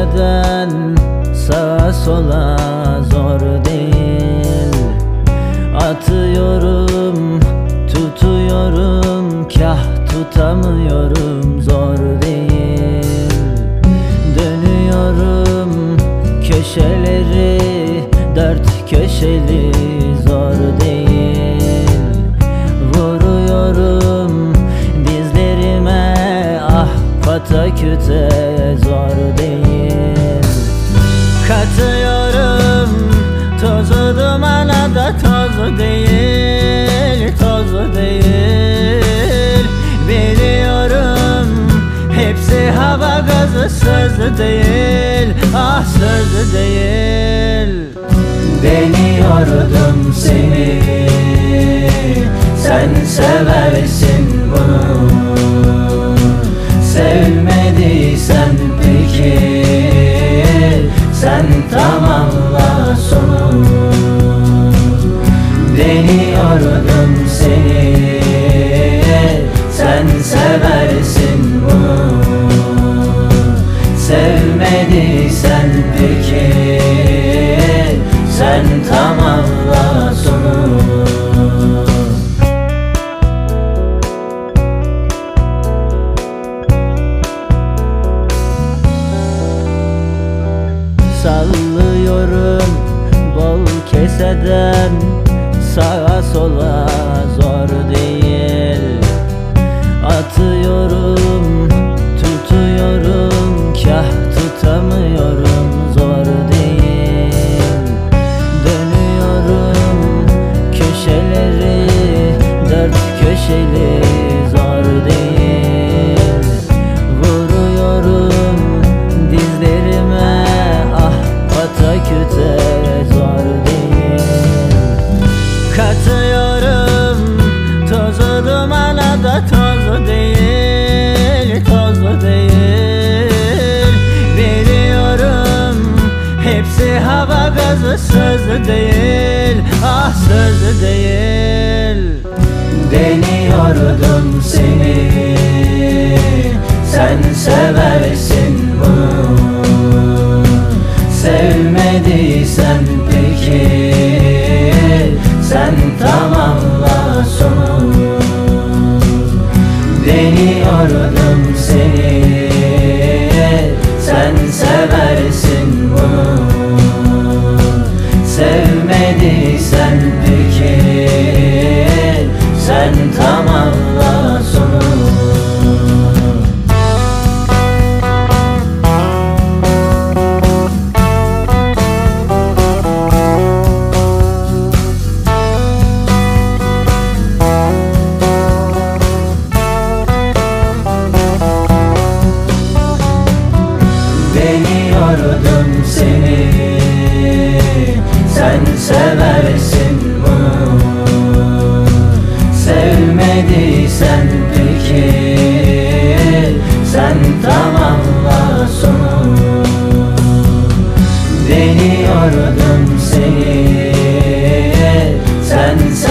gitmeden sağa sola zor değil. Atıyorum, tutuyorum, kah tutamıyorum zor değil. Dönüyorum köşeleri, dört köşeli. Pataküte zor değil. Katıyorum tozu dumana da toz değil Toz değil. Biliyorum hepsi hava gazı söz değil Ah söz değil. Deniyordum seni Sen seversin Deniyordum seni. Sen seversin bunu. Sevmediysen peki? Sen tamamla sonu. Sallıyorum bol keseden Sağa sola zor değil Katıyorum. Tozu dumana da toz değil Toz değil. Biliyorum hepsi hava gazı söz değil. Ah söz değil. Deniyordum seni Sen seversin Deniyordum seni. Sen seversin bunu. Sevmediysen Sen